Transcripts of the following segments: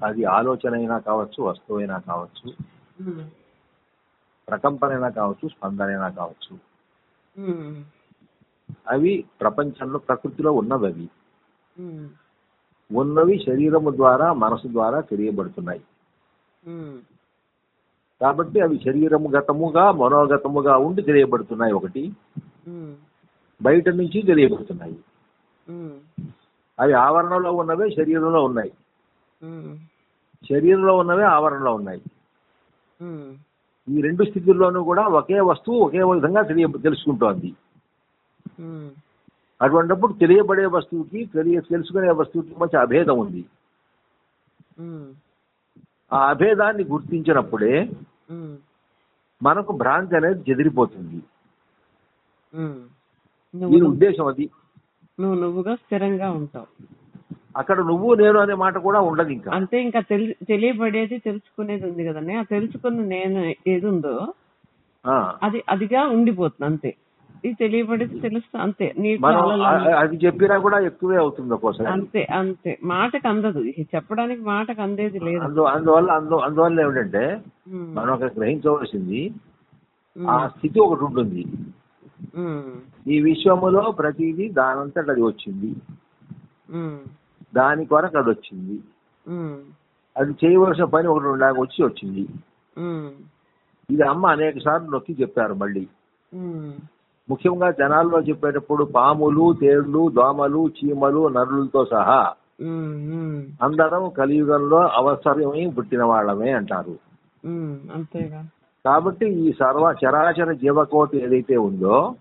అది ఆలోచన అయినా కావచ్చు వస్తువైనా కావచ్చు ఉమ్, ప్రకంపనైనా కావచ్చు స్పందనైనా కావచ్చు. అవి ప్రపంచంలో ప్రకృతిలో ఉన్నవి అవి ఉన్నవి శరీరము ద్వారా మనసు ద్వారా తెలియబడుతున్నాయి. కాబట్టి అవి శరీరము గతముగా మనోగతముగా ఉండి తెలియబడుతున్నాయి ఒకటి. బయట నుంచి తెలియబడుతున్నాయి. అవి ఆవరణలో ఉన్నవే శరీరంలో ఉన్నాయి. శరీరంలో ఉన్నవే ఆవరణలో ఉన్నాయి. ఈ రెండు స్థితుల్లోనూ కూడా ఒకే వస్తువు ఒకే విధంగా తెలియ తెలుసుకుంటోంది. అటువంటిప్పుడు తెలియబడే వస్తువుకి తెలియ తెలుసుకునే వస్తువుకి మధ్య అభేదం ఉంది. ఆ అభేదాన్ని గుర్తించినప్పుడే మనకు భ్రాంతి అనేది చెదిరిపోతుంది. దీని ఉద్దేశం అది. నువ్వు నువ్వుగా స్థిరంగా ఉంటావు. అక్కడ నువ్వు నేను అనే మాట కూడా ఉండదు ఇంకా. అంతే ఇంకా తెలి తెలియబడేది తెలుసుకునేది ఉంది కదండి. ఆ తెలుసుకున్న నేను ఏది ఉందో. అది అదిగా ఉండిపోతుంది అంతే. ఇది తెలియబడేది తెలుస్తా అంతే. అది చెప్పినా కూడా ఎక్కువే అవుతుంది ఒక్కోసారి. అంతే అంతే. మాటకు అందదు. చెప్పడానికి మాటకు అందేది లేదు. అందు అందువల్ల అందు అందువల్ల ఏమిటంటే మనం అక్కడ గ్రహించవలసింది ఆ స్థితి ఒకటి ఉంటుంది. ఈ విశ్వములో ప్రతిదీ దానంతట అది వచ్చింది. దాని కొరకు అది వచ్చింది. అది చేయవలసిన పని ఒకటి ఉండాక వచ్చి వచ్చింది. ఇది అమ్మ అనేక సార్లు నొక్కి చెప్పారు మళ్ళీ. ముఖ్యంగా జనాల్లో చెప్పేటప్పుడు పాములు తేళ్ళు దోమలు చీమలు నరులతో సహా అందరం కలియుగంలో అవసరమై పుట్టిన వాళ్ళమే అంటారు. కాబట్టి ఈ సర్వ చరాచర జీవకోటి ఏదైతే ఉందో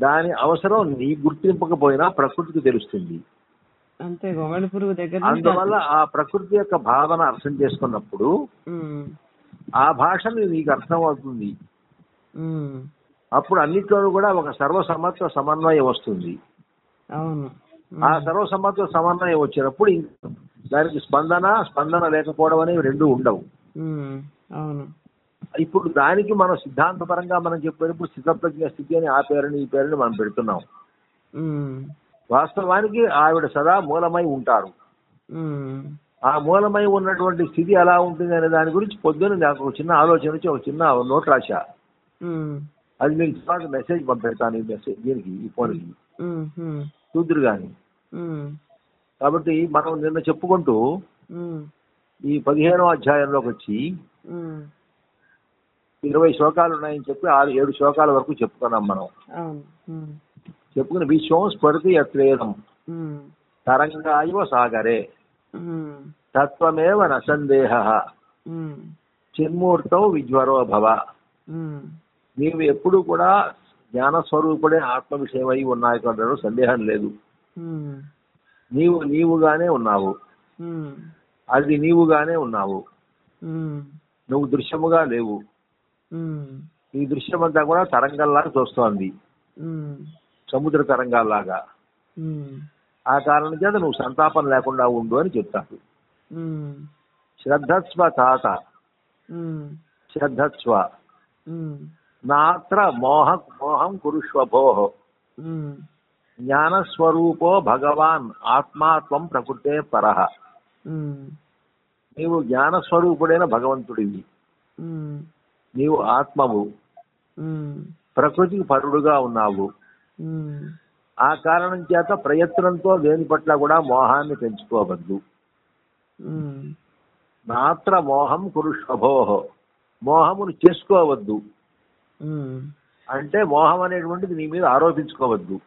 దాని అవసరం నీ గుర్తింపకపోయినా ప్రకృతికి తెలుస్తుంది. అంతే గొంగళి పురుగు దగ్గర అందువల్ల ఆ ప్రకృతి యొక్క భావన అర్థం చేసుకున్నప్పుడు ఆ భాషని నీకు అర్థం అవుతుంది అప్పుడు అన్నిట్లోనూ కూడా ఒక సర్వసమత్వ సమన్వయం వస్తుంది. అవును. ఆ సర్వసమత్వ సమన్వయం వచ్చినప్పుడు దానికి స్పందన స్పందన లేకపోవడం అనేవి రెండు ఉండవు. అవును. ఇప్పుడు దానికి మనం సిద్ధాంతపరంగా మనం చెప్పేటప్పుడు స్థితప్రజ్ఞ స్థితి అని ఆ పేరుని ఈ పేరుని మనం పెడుతున్నాం. వాస్తవానికి ఆవిడ సదా మూలమై ఉంటారు. ఆ మూలమై ఉన్నటువంటి స్థితి ఎలా ఉంటుంది అనే దాని గురించి పొద్దున్న నాకు ఒక చిన్న ఆలోచన వచ్చి ఒక చిన్న నోట్ రాశా. అది మీకు తర్వాత మెసేజ్ పంపెడతాను ఈ మెసేజ్ దీనికి ఈ ఫోన్కి చూద్దరు కానీ కాబట్టి మనం నిన్న చెప్పుకుంటూ ఈ పదిహేనో అధ్యాయంలోకి వచ్చి ఇరవై శ్లోకాలు ఉన్నాయని చెప్పి ఆరు ఏడు శ్లోకాల వరకు చెప్పుకున్నాం మనం. చెప్పుకుని విశ్వం స్ఫురతి యత్రేదం ఉమ్, తరంగాయవ సాగరే. తత్వమేవ నసందేహ చిన్మూర్తం విజ్వరో భవ. నీవు ఎప్పుడు కూడా జ్ఞానస్వరూపుడే ఆత్మ విషయమై ఉన్నాయి కొంటారు సందేహం లేదు. నీవు నీవుగానే ఉన్నావు. అది నీవుగానే ఉన్నావు. నువ్వు దృశ్యముగా లేవు. ఈ దృశ్యమంతా కూడా తరంగంలాగా చూస్తోంది. సముద్ర తరంగాల్లాగా. ఆ కారణం చేత నువ్వు సంతాపం లేకుండా ఉండు అని చెప్తాడు. ఉమ్, శ్రద్ధస్వ తాత. శ్రద్ధస్వ. నాత్ర మోహ మోహం కురుష్వభో జ్ఞానస్వరూపో భగవాన్ ఆత్మాత్వం ప్రకృతే పరహ నీవు జ్ఞానస్వరూపుడైన భగవంతుడివి. నీవు ఆత్మవు. ప్రకృతికి పరుడుగా ఉన్నావు. ఆ కారణం చేత ప్రయత్నంతో దేని పట్ల కూడా మోహాన్ని పెంచుకోవద్దు. మాత్ర మోహం కురుష్వభోహ మోహమును చేసుకోవద్దు. అంటే మోహం అనేటువంటిది నీ మీద ఆరోపించుకోవద్దు.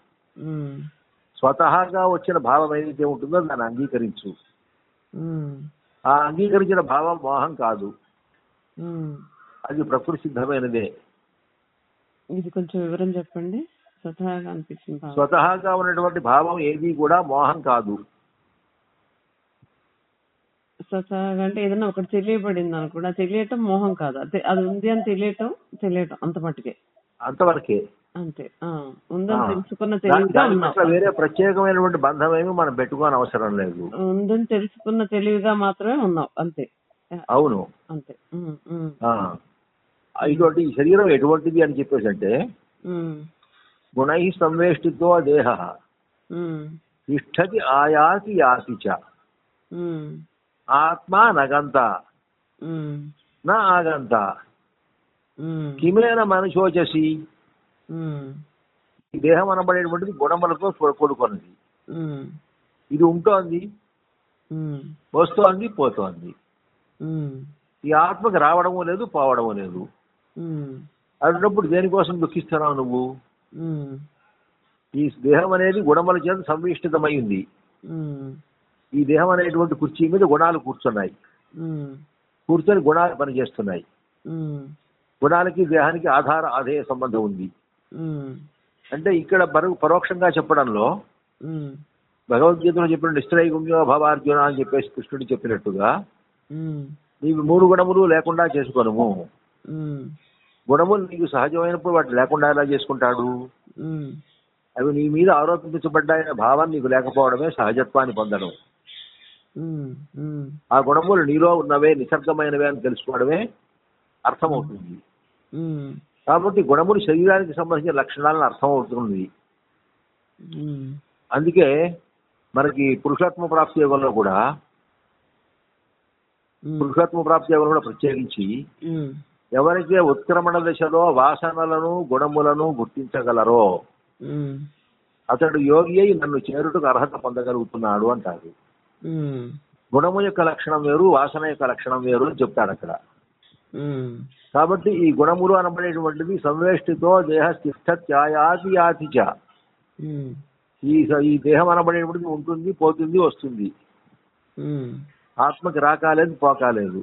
స్వతహాగా వచ్చిన భావం ఏదైతే ఉంటుందో దాన్ని అంగీకరించు. ఆ అంగీకరించిన భావం మోహం కాదు. అది ప్రకృతి సిద్ధమైనదే. ఇది కొంచెం వివరం చెప్పండి. స్వతహాగా అనిపించింది. స్వతహాగా ఉన్నటువంటి భావం ఏది కూడా మోహం కాదు. స్వతహాగా అంటే ఏదైనా ఒకటి తెలియబడింది అనుకోండి అది తెలియటం మోహం కాదు. అదే అది ఉంది అని తెలియటం తెలియటం అంత మట్టుకే. అంతవరకే అంతే ఉందని. తెలుసుకున్న ఉన్నాం. వేరే ప్రత్యేకమైనటువంటి బంధం ఏమి మనం పెట్టుకోని అవసరం లేదు. ఉందని తెలుసుకున్న తెలివిగా మాత్రమే ఉన్నావు అంతే. అవును. అంతే. ఇటువంటి శరీరం ఎటువంటిది అని చెప్పేసి అంటే గుణై సంవేష్టితో దేహ తిష్టతి ఆయాతి యాతి చ ఆత్మ నగంత నా ఆగంత కిమేన మనుషోచసి ఈ దేహం అనబడేటువంటిది గుణములతో కూడు- కూడుకున్నది। ఇది ఉంటోంది వస్తోంది పోతోంది। ఈ ఆత్మకి రావడము లేదు పోవడము లేదు। అన్నప్పుడు దేనికోసం దుఃఖిస్తున్నావు నువ్వు? ఈ దేహం అనేది గుణముల చేత సంవిష్టితమై ఉంది. ఈ దేహం అనేటువంటి కుర్చీ మీద గుణాలు కూర్చున్నాయి. కూర్చొని గుణాలు పనిచేస్తున్నాయి. గుణాలకి దేహానికి ఆధార ఆధేయ సంబంధం ఉంది. అంటే ఇక్కడ పరో- పరోక్షంగా చెప్పడంలో భగవద్గీతలో చెప్పిన నిశ్చయగుణ్యో భవార్జున అని చెప్పేసి కృష్ణుడు చెప్పినట్టుగా నీవు మూడు గుణములు లేకుండా చేసుకోనము. ఉమ్, గుణములు నీకు సహజమైనప్పుడు వాటి లేకుండా ఎలా చేసుకుంటాడు? అవి నీ మీద ఆరోపించబడ్డాయనే భావం నీకు లేకపోవడమే సహజత్వాన్ని పొందడం. ఆ గుణములు నీలో ఉన్నవే నిసర్గమైనవే అని తెలుసుకోవడమే అర్థమవుతుంది. కాబట్టి గుణములు శరీరానికి సంబంధించిన లక్షణాలను అర్థమవుతుంది. అందుకే మనకి పురుషాత్మ ప్రాప్తి యోగంలో కూడా పురుషాత్మ ప్రాప్తి యోగంలో కూడా ప్రత్యేకించి ఉమ్, ఎవరైతే ఉత్క్రమణ దశలో వాసనలను గుణములను గుర్తించగలరో? అతడు యోగి అయి నన్ను చేరుటకు అర్హత పొందగలుగుతున్నాడు అంటారు గుణము యొక్క లక్షణం వేరు వాసన యొక్క లక్షణం వేరు అని చెప్తాడు అక్కడ. కాబట్టి ఈ గుణములు అనబడేటువంటిది సంవేష్టితో దేహ స్థిష్టాయాతి యాతి చ. ఉమ్, ఈ ఈ దేహం అనబడేటువంటిది ఉంటుంది పోతుంది వస్తుంది. ఆత్మకి రాకాలేదు పోకాలేదు.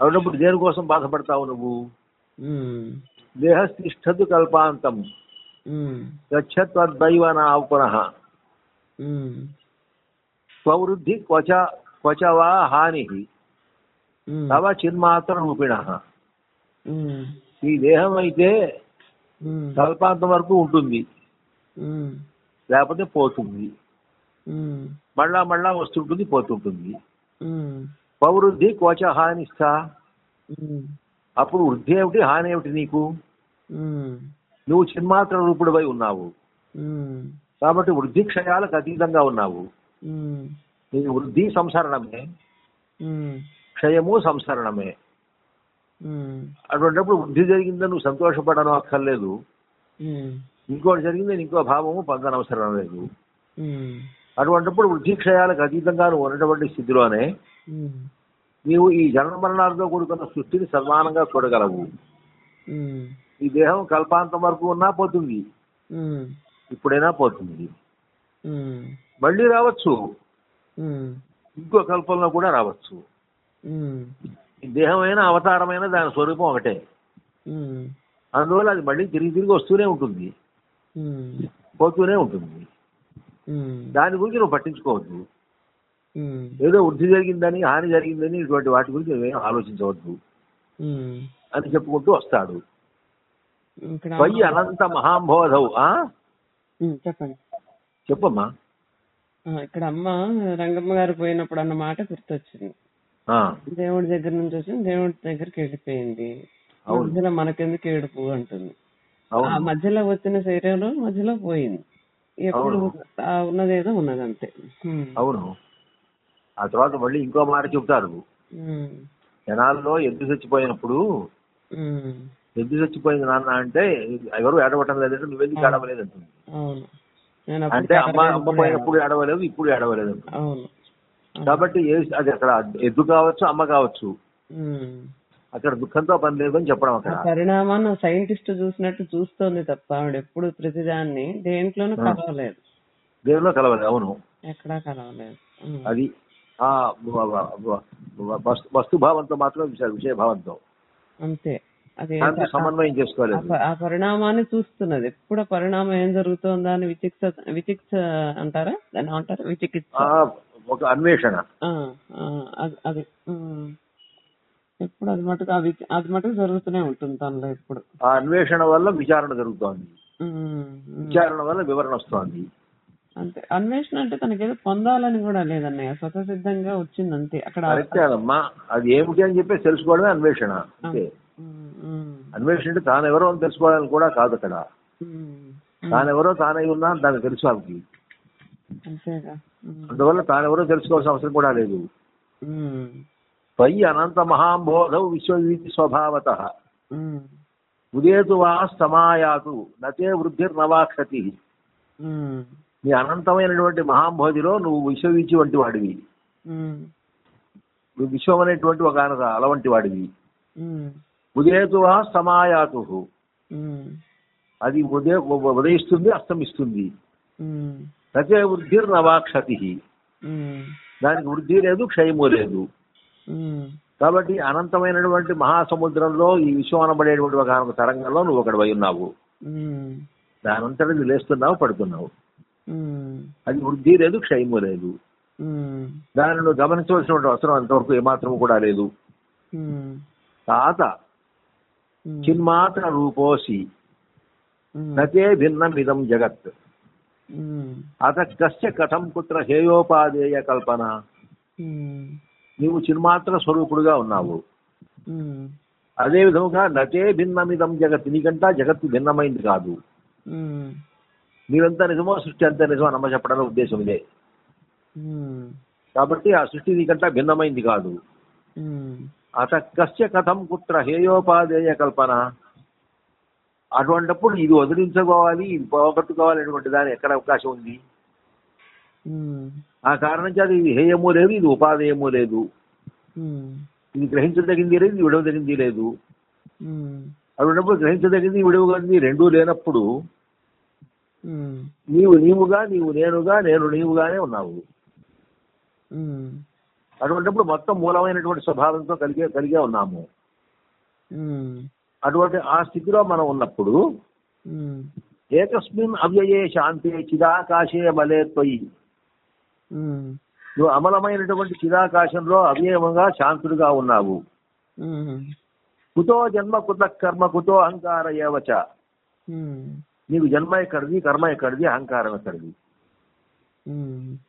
అవునప్పుడు దేనికోసం బాధపడతావు నువ్వు? ఉమ్, దేహ తిష్టదు కల్పాంతం. ఉమ్, గచ్చత్వద్దైవ నా పునః స్వవృద్ధి క్వచ క్వచ వా హాని తవ చిన్మాత్ర రూపిణ. ఈ దేహం అయితే కల్పాంతం వరకు ఉంటుంది. లేకపోతే పోతుంది. మళ్ళా మళ్ళా వస్తుంటుంది పోతుంటుంది. పవృద్ధి కోచ హానిస్థా. ఉమ్, అప్పుడు వృద్ధి ఏమిటి? హాని ఏమిటి నీకు? నువ్వు చిన్మాత్ర రూపుడివై ఉన్నావు. కాబట్టి వృద్ధి క్షయాలకు అతీతంగా ఉన్నావు. ఉమ్, నీ వృద్ధి సంసరణమే. క్షయము సంసరణమే. అటువంటిప్పుడు వృద్ధి జరిగిందని నువ్వు సంతోషపడను అక్కర్లేదు. ఇంకోటి జరిగిందని ఇంకో భావము పొందనవసరం లేదు. అటువంటిప్పుడు వృద్ధి క్షయాలకు అతీతంగా నువ్వు ఉన్నటువంటి స్థితిలోనే నీవు ఈ జన్మ మరణాలతో కూడుకున్న సృష్టిని సమానంగా చూడగలవు. ఈ దేహం కల్పాంతం వరకు ఉన్నా పోతుంది. ఇప్పుడైనా పోతుంది. మళ్ళీ రావచ్చు. ఇంకో కల్పంలో కూడా రావచ్చు. ఈ దేహమైన అవతారమైన దాని స్వరూపం ఒకటే. అందువల్ల అది మళ్ళీ తిరిగి తిరిగి వస్తూనే ఉంటుంది. పోతూనే ఉంటుంది. దాని గురించి నువ్వు పట్టించుకోవద్దు. ఉమ్, ఏదో వృద్ధి జరిగిందని హాని జరిగిందని ఇటువంటి వాటి గురించి నువ్వేం ఆలోచించవద్దు. ఉమ్. అని చెప్పుకుంటూ వస్తాడు. పై అనంత మహాంబోధవు. చెప్పండి. చెప్పమ్మా. ఇక్కడ అమ్మ రంగమ్మ గారు పోయినప్పుడు అన్న మాట గుర్తొచ్చింది. ఆ, దేవుడి దగ్గర నుంచి వచ్చి దేవుడి దగ్గరికి వెళ్ళిపోయింది. మధ్యలో మనకెందుకు ఏడుపు అంటుంది. ఆ మధ్యలో వచ్చిన శరీరం మధ్యలో పోయింది. ఎప్పుడు అవును. ఆ ఉన్నదేదో ఉన్నది అంతే. అవును ఆ తర్వాత మళ్ళీ ఇంకో మాట చెప్తారు ఉమ్. జనాల్లో ఎద్దు చచ్చిపోయినప్పుడు. ఎద్దు చచ్చిపోయింది నాన్న అంటే ఎవరు ఏడవటం లేదంటే నువ్వెందుకు ఏడవలేదు అంటుంది అవును నేను అప్పుడు అంటే అమ్మ అమ్మ పోయినప్పుడు ఏడవలేదు ఇప్పుడు ఏడవలేదు కాబట్టి ఏ- అది అక్కడ ఎద్దు కావచ్చు అమ్మ కావచ్చు. అక్కడ దుఃఖంతో పని లేదు అని చెప్పడం అక్కడ. పరిణామాన్ని సైంటిస్ట్ చూసినట్టు చూస్తోంది తప్ప ఆవిడ ఎప్పుడు ప్రతిదాన్ని దేంట్లోనూ. కలవలేదు. దేవులో కలవలేదు అవును. ఎక్కడా కలవలేదు. అది ఆ వస్తు- వస్తుభావంతో మాత్రం విషయ విషయభావంతో. అంతే. అది సమన్వయం చేసుకోలేదు. ఆ పరిణామాన్ని చూస్తున్నది. ఎప్పుడు పరిణామం ఏం జరుగుతోందా అని విచిక్స విచిక్స అంటారా? దాన్ని అంటారు విచికిత్స. ఒక అన్వేషణ. అది-. ఎప్పుడు అది మటుకు అది అది మటుకు జరుగుతూనే ఉంటుంది తనలో ఎప్పుడు ఆ అన్వేషణ వల్ల విచారణ జరుగుతోంది. విచారణ వల్ల వివరణ వస్తోంది. అంతే. అన్వేషణ అంటే తనకేదో పొందాలని కూడా లేదన్నయ్య. స్వతసిద్ధంగా వచ్చింది అంతే అక్కడ కరెక్టే అదమ్మా అది ఏమిటి అని చెప్పేసి తెలుసుకోవడమే అన్వేషణ అంతే. అన్వేషణ అంటే తానెవరో అని తెలుసుకోవడానికి కూడా కాదు అక్కడ. తానెవరో తానై ఉన్నా అని దానికి తెలుసు ఆమెకి ఉమ్, అందువల్ల తానెవరో తెలుసుకోవాల్సిన అవసరం కూడా లేదు. అనంత మహాంబోధౌ విశ్వవీతి స్వభావత ఉదేతు వా సమాయాతు నతే వృద్ధిర్నవాక్షతి నీ అనంతమైనటువంటి మహాంబోధిలో నువ్వు విశ్వవీచి వంటి వాడివి నువ్వు విశ్వం అనేటువంటి ఒక ఆయన అల వంటి వాడివి ఉదేతు వా సమాయాతు అది ఉదయ ఉదయిస్తుంది అస్తమిస్తుంది। నతే వృద్ధిర్నవాక్షతి దానికి వృద్ధి లేదు క్షయము లేదు। కాబట్టి అనంతమైనటువంటి మహాసముద్రంలో ఈ విశ్వం అనబడేటువంటి ఒక తరంగంలో నువ్వు ఒకటి ఉన్నావు. దానంతటా నువ్వు లేస్తున్నావు పడుతున్నావు అది వృద్ధి లేదు క్షయము లేదు. దాన్ని నువ్వు గమనించవలసినటువంటి అవసరం అంతవరకు ఏమాత్రం కూడా లేదు. తాత చిన్మాత్ర రూపోసి నతే భిన్నమిదం జగత్. ఉమ్, అత కశ్చ కథం కుత్ర హేయోపాదేయ కల్పన. నీవు చిన్మాత్ర స్వరూపుడుగా ఉన్నావు. అదే విధముగా నతే భిన్నమిదం జగత్ నీకంటా జగత్తు భిన్నమైంది కాదు. నీవంతా నిజమో సృష్టి అంతా నిజమో నమ్మ చెప్పడానికి ఉద్దేశం ఇదే. కాబట్టి ఆ సృష్టి నీకంటా భిన్నమైంది కాదు. అత కశ్య కథం కుత్ర హేయోపాదేయ కల్పన. అటువంటప్పుడు ఇది వదిలించుకోవాలి ఇది పోగొట్టుకోవాలి అనేటువంటి దాని ఎక్కడ అవకాశం ఉంది? ఆ కారణం చేత ఇది హేయము లేదు ఇది ఉపాధేయము లేదు. ఇది గ్రహించదగింది లేదు ఇది విడవదగింది లేదు. ఉమ్, అటువంటిప్పుడు గ్రహించదగింది విడవదగింది రెండూ లేనప్పుడు నీవు నీవుగా నీవు నేనుగా నేను నీవుగానే ఉన్నావు. అటువంటిప్పుడు మొత్తం మూలమైనటువంటి స్వభావంతో కలిగే కలిగే ఉన్నాము. అటువంటి ఆ స్థితిలో మనం ఉన్నప్పుడు ఏకస్మిన్ అవ్యయే శాంతే చిదాకాశే బలే త్వయి. నువ్వు అమలమైనటువంటి చిదాకాశంలో అవ్యయముగా శాంతుడుగా ఉన్నావు. కుతో జన్మ కుత కర్మ కుతో అహంకార ఏవచ. నీకు జన్మ ఎక్కడిది కర్మ ఎక్కడిది అహంకారం ఎక్కడిది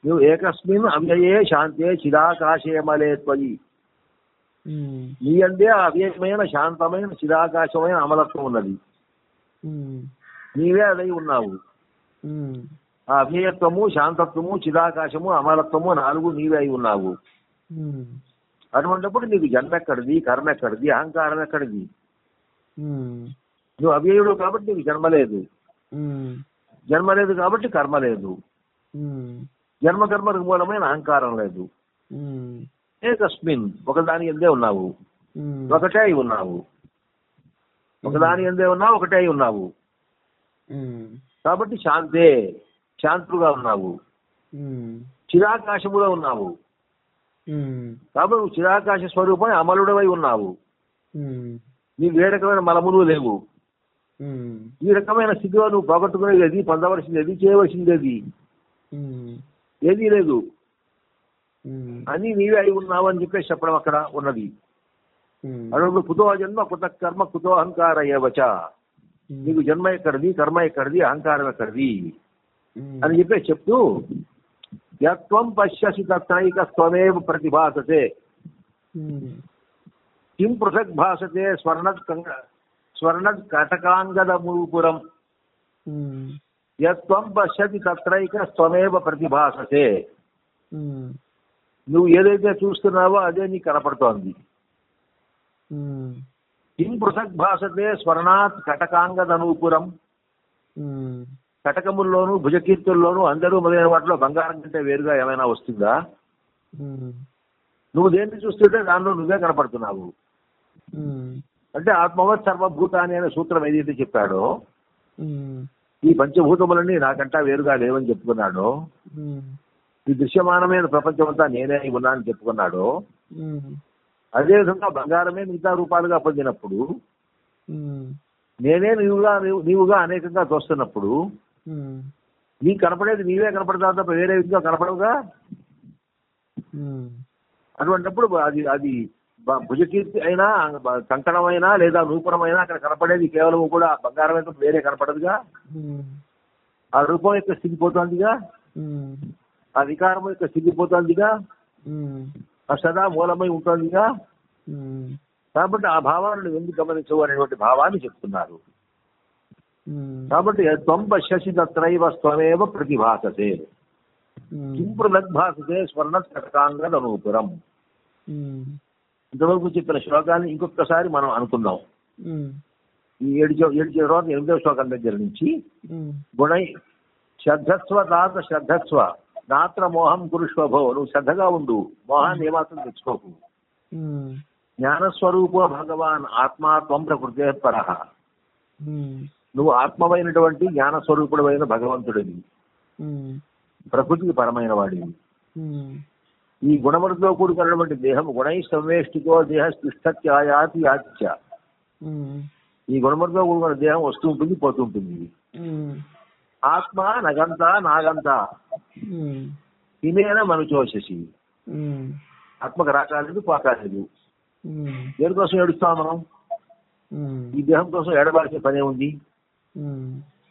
నువ్వు ఏకస్మిన్ అవ్యయే శాంతే చిదాకాశే మలే త్వయి. నీ అందే అవ్యయమైన శాంతమైన చిదాకాశమైన అమలత్వం ఉన్నది. నీవే అదై ఉన్నావు. ఆ శాంతత్వము చిదాకాశము అమలత్వము నాలుగు నీవే అయి ఉన్నావు. అటువంటిప్పుడు నీకు జన్మ ఎక్కడిది కర్మ ఎక్కడిది అహంకారం ఎక్కడిది నువ్వు అవ్యయుడు కాబట్టి నీకు జన్మ లేదు. జన్మ లేదు కాబట్టి కర్మ లేదు. జన్మ కర్మకు మూలమైన అహంకారం లేదు. ఏకస్మిన్ ఒకదాని ఎందే ఉన్నావు. ఒకటే అయి ఉన్నావు. ఒకదాని ఎందే ఉన్నావు ఒకటే అయి ఉన్నావు. కాబట్టి శాంతే. శాంతుగా ఉన్నావు. చిరాకాశములో ఉన్నావు. కాబట్టి నువ్వు చిరాకాశ స్వరూపం అమలుడవై ఉన్నావు. నీకు ఏ రకమైన మలములు లేవు. ఈ రకమైన స్థితిలో నువ్వు పోగొట్టుకునేది ఏది పొందవలసింది ఏది చేయవలసింది ఏది ఏదీ లేదు అని నీవే అయి ఉన్నావు అని చెప్పేసి చెప్పడం అక్కడ ఉన్నది. అప్పుడు కుతో జన్మ కుత కర్మ కుతో అహంకార ఏవచ. నీకు జన్మ ఎక్కడిది కర్మ ఎక్కడిది అహంకారం ఎక్కడిది? అని చెప్పేసి చెప్తూ యత్వం పశ్యసి తత్రైక స్వమేవ ప్రతిభాసతే. కిం పృథక్ భాసతే స్వర్ణత్ కంగ- స్వర్ణత్ కటకాంగద మూపురం ఉమ్, యత్వం పశ్యతి తత్రైక స్వమేవ ప్రతిభాసతే. నువ్వు ఏదైతే చూస్తున్నావో అదే నీకు కనపడుతోంది. కిం పృథక్ భాసతే స్వర్ణాత్ కటకాంగదనూపురం కటకముల్లోను భుజకీర్తుల్లోను అందరూ మొదలైన వాటిలో బంగారం కంటే వేరుగా ఏమైనా వస్తుందా? నువ్వు దేన్ని చూస్తుంటే దానిలో నువ్వే కనపడుతున్నావు. అంటే ఆత్మవత్ సర్వభూతాన్ని అనే సూత్రం ఏదైతే చెప్పాడో ఈ పంచభూతములన్నీ నాకంటా వేరుగా లేవని చెప్పుకున్నాడో ఈ దృశ్యమానమైన ప్రపంచమంతా నేనే అయి ఉన్నానని చెప్పుకున్నాడో అదేవిధంగా బంగారమే మిగతా రూపాలుగా పొందినప్పుడు నేనే నీవుగా నీవు- నీవుగా అనేకంగా తోస్తున్నప్పుడు ఉమ్, నీకు కనపడేది నీవే కనపడతావు తప్ప వేరే విధంగా కనపడవుగా? ఉమ్, అటువంటిప్పుడు అది అది భుజకీర్తి అయినా బ- కంకణం అయినా లేదా నూపురం అయినా అక్కడ కనపడేది కేవలం కూడా బంగారం తప్ప వేరే కనపడదుగా? ఉమ్, ఆ రూపం యొక్క స్థితి పోతోందిగా? ఆ వికారం యొక్క స్థితి పోతోందిగా? ఆ సదా మూలమై ఉంటోందిగా? కాబట్టి ఆ భావాలను ఎందుకు గమనించవు అనేటువంటి భావాన్ని చెప్తున్నారు. కాబట్టి త్వం పశ్యసి తత్రైవ స్వమేవ ప్రతిభాసతే. ఉమ్, కిం పృథగ్భాసతే స్వర్ణ కటకాంగ అనూపురం ఉమ్, ఇంతవరకు చెప్పిన శ్లోకాన్ని ఇంకొకసారి మనం అనుకుందాం. ఈ ఏడు ఏడు తర్వాత ఎనిమిదవ శ్లోకం దగ్గర నుంచి గుణై శ్రద్ధస్వ దాత శ్రద్ధస్వ నాత్ర మోహం కురుష్వభో నువ్వు శ్రద్ధగా ఉండు. మోహాన్ని ఏమాత్రం తెచ్చుకోకు. జ్ఞానస్వరూపో భగవాన్ ఆత్మా త్వం ప్రకృతే పర. నువ్వు ఆత్మమైనటువంటి జ్ఞానస్వరూపుడమైన భగవంతుడివి. ఉమ్, ప్రకృతికి పరమైన వాడివి ఈ గుణములతో కూడుకున్నటువంటి దేహం గుణై సంవేష్టితో దేహ స్పృష్టత్యాయాతి ఉమ్, ఈ గుణములతో కూడుకున్న దేహం వస్తూ ఉంటుంది పోతూ ఉంటుంది. ఉమ్, ఆత్మ నగంత నాగంత. తినేన మనుచోశసి ఆత్మకు రాకాలేదు పోకాలేదు. దేనికోసం ఏడుస్తాం మనం? ఈ దేహం కోసం ఏడబాల్సిన పనే ఉంది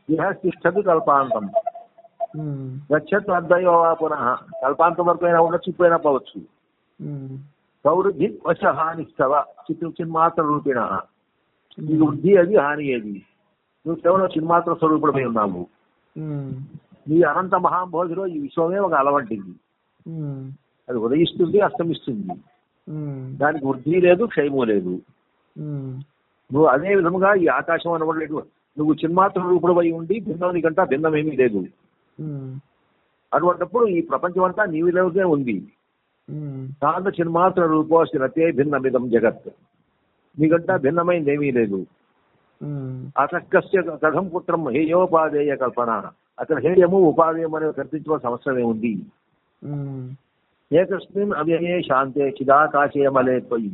దేహ తిష్టది కల్పాంతం. ఉమ్, గచ్చత్ అద్దయో పునః. కల్పాంతం వరకు అయినా ఉండొచ్చు ఇప్పుడైనా పోవచ్చు. ప్రవృద్ధి వశ హానిస్తవ చిత్తు చిన్మాత్ర రూపిణ. నీకు వృద్ధి అది హాని ఏది నువ్వు కేవలం చిన్మాత్ర స్వరూపుడమై ఉన్నావు. నీ అనంత మహాభోజులో ఈ విశ్వమే ఒక అలవంటిది. అది ఉదయిస్తుంది అస్తమిస్తుంది. దానికి వృద్ధి లేదు క్షయము లేదు. నువ్వు అదే విధముగా ఈ ఆకాశం అనబడలేదు నువ్వు చిన్మాత్ర రూపుడమై ఉండి భిన్నం నీకంటా భిన్నమేమీ లేదు అటువంటిప్పుడు ఈ ప్రపంచం అంతా నీవిలోనే ఉంది కాంత చిన్మాత్ర రూపోసి రతే భిన్నమిదం జగత్. నీకంటా భిన్నమైంది ఏమీ లేదు. ఉమ్, అతక్కస్య కథం పుత్రం హేయోపాదేయ కల్పన. అక్కడ హేయము ఉపాదేయం అనేది కల్పించుకోవాల్సిన అవసరం ఏముంది ఉమ్, ఏకస్మిన్ అవ్యయే శాంతే చిదాకాశే మలే పోయి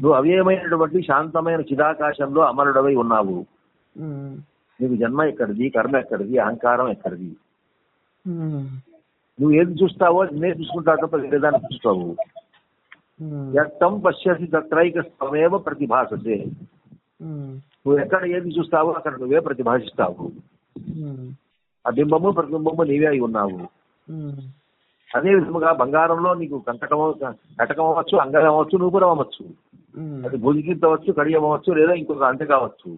నువ్వు అవ్యయమైనటువంటి శాంతమైన చిదాకాశంలో అమరుడవై ఉన్నావు. నీకు జన్మ ఎక్కడిది కర్మ ఎక్కడిది అహంకారం ఎక్కడిది? నువ్వు ఏది చూస్తావో నిన్నే చూసుకుంటావు తప్ప వేరే దాన్ని చూస్తావు. వ్యక్తం పశ్యసి తత్రైక స్తమేవ ప్రతిభాసతే. నువ్వు ఎక్కడ ఏది చూస్తావో అక్కడ నువ్వే ప్రతిభాషిస్తావు ఆ బింబము ప్రతిబింబము నీవే అయి ఉన్నావు. అదే విధముగా బంగారంలో నీకు కంటకం కటకం అవ్వచ్చు అంగం అవ్వచ్చు నూపురం అవ్వచ్చు. అది భుజికింత అవ్వచ్చు కడియం అవ్వచ్చు లేదా ఇంకొక అంతే కావచ్చు.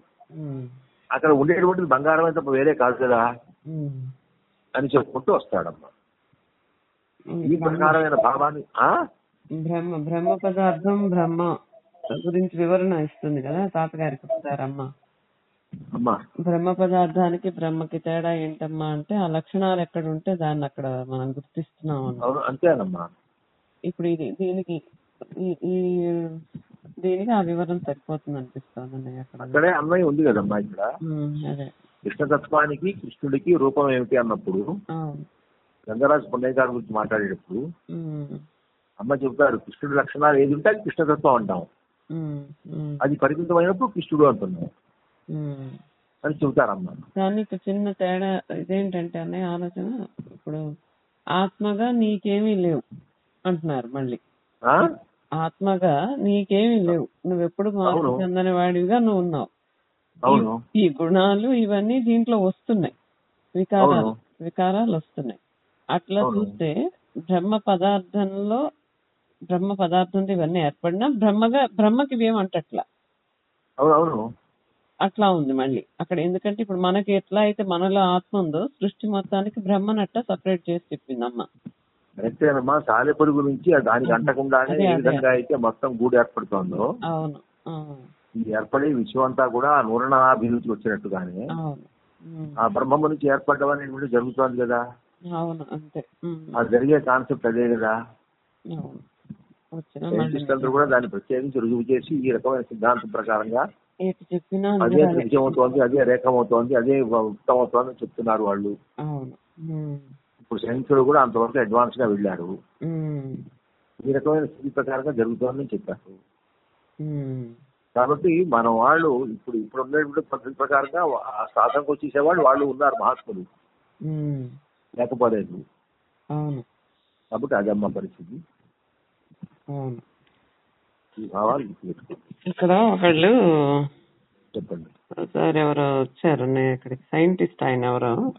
అక్కడ ఉండేటువంటిది బంగారమే తప్ప వేరే కాదు కదా. అని చెప్పుకుంటూ వస్తాడమ్మా. ఈ ప్రకారమైన భావాన్ని ఆ? బ్రహ్మ బ్రహ్మ పదార్థం బ్రహ్మ. గురించి వివరణ ఇస్తుంది కదా తాతగారికి బ్రహ్మ పదార్థానికి బ్రహ్మకి తేడా ఏంటమ్మా అంటే ఆ లక్షణాలు ఎక్కడ ఉంటే దాన్ని అక్కడ మనం గుర్తిస్తున్నాం అంతేనమ్మా ఇప్పుడు ఇది దీనికి ఈ- దీనికి ఆ వివరణ సరిపోతుంది అనిపిస్తుంది అక్కడ. అన్నయ్య ఉంది కదమ్మా ఇక్కడ. కృష్ణతత్వానికి కృష్ణుడికి రూపం ఏమిటి అన్నప్పుడు గంగరాజు పున్నయ్య గారి గురించి మాట్లాడేటప్పుడు అమ్మ చెబుతారు కృష్ణుడి లక్షణాలు ఏది ఉంటే అది కృష్ణతత్వం అంటాం. అది పరిమితమైనప్పుడు కృష్ణుడు అంటున్నాం. అని చెబుతారమ్మా. కానీ ఇక్కడ చిన్న తేడా ఇదేంటంటే అన్నయ్య ఆలోచన ఇప్పుడు ఆత్మగా నీకేమీ లేవు అంటున్నారు మళ్ళీ? ఆత్మగా నీకేమీ లేవు. నువ్వు ఎప్పుడు మార్పు. చెందని వాడివిగా నువ్వు ఉన్నావు. ఈ గుణాలు ఇవన్నీ దీంట్లో వస్తున్నాయి. వికారాలు. వికారాలు వస్తున్నాయి. అట్లా. చూస్తే బ్రహ్మ పదార్థంలో బ్రహ్మ పదార్థంతో ఇవన్నీ ఏర్పడినా బ్రహ్మగా బ్రహ్మకి ఇవేమంటట్లా అట్లా ఉంది మళ్ళీ. అక్కడ ఎందుకంటే ఇప్పుడు మనకి ఎట్లా అయితే మనలో ఆత్మ ఉందో సృష్టి మొత్తానికి బ్రహ్మనట్ట సపరేట్ చేసి చెప్పింది అమ్మ కరెక్టేనమ్మా సాలెపురి గురించి అది దానికి అంటకుండానే అదే, ఏ అదే. విధంగా అయితే మొత్తం గూడు ఏర్పడుతోందో అవును ఏర్పడే విశ్వం అంతా కూడా ఆ నూరణాభివృద్ధి వచ్చినట్టుగానే ఆ బ్రహ్మము నుంచి ఏర్పడడం అనేటువంటి జరుగుతోంది కదా. అవును అంతే ఆ జరిగే కాన్సెప్ట్ అదే కదా. సైంటిస్ట్ అందరూ కూడా దాన్ని ప్రత్యేకించి రుజువు చేసి ఈ రకమైన సిద్ధాంతం ప్రకారంగా అదే. త్రిభుజం అవుతోంది అదే రేఖం అవుతోంది అదే అవుతోంది అని చెప్తున్నారు వాళ్ళు. ఇప్పుడు సైన్స్లో కూడా అంతవరకు అడ్వాన్స్గా వెళ్ళారు. ఈ రకమైన స్థితి ప్రకారంగా జరుగుతోందని చెప్పారు. కాబట్టి మన వాళ్ళు ఇప్పుడు ఇప్పుడు ఉండేటువంటి పద్ధతి ప్రకారంగా ఆ సాధనకు వచ్చేసేవాళ్ళు వాళ్ళు ఉన్నారు మహాత్ములు. లేకపోలేదు. కాబట్టి అదమ్మ పరిస్థితి. భావాలు ఇక్కడ ఒకళ్ళు చెప్పండి. సార్ ఎవరో వచ్చారు సైంటిస్ట్ ఆయన ఎవరో.